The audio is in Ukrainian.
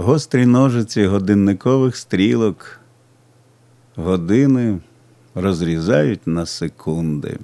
Гострі ножиці годинникових стрілок. Години розрізають на секунди.